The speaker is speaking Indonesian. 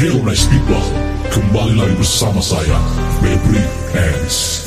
Hello nice people, kembali lagi bersama saya, Baby S.